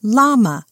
llama.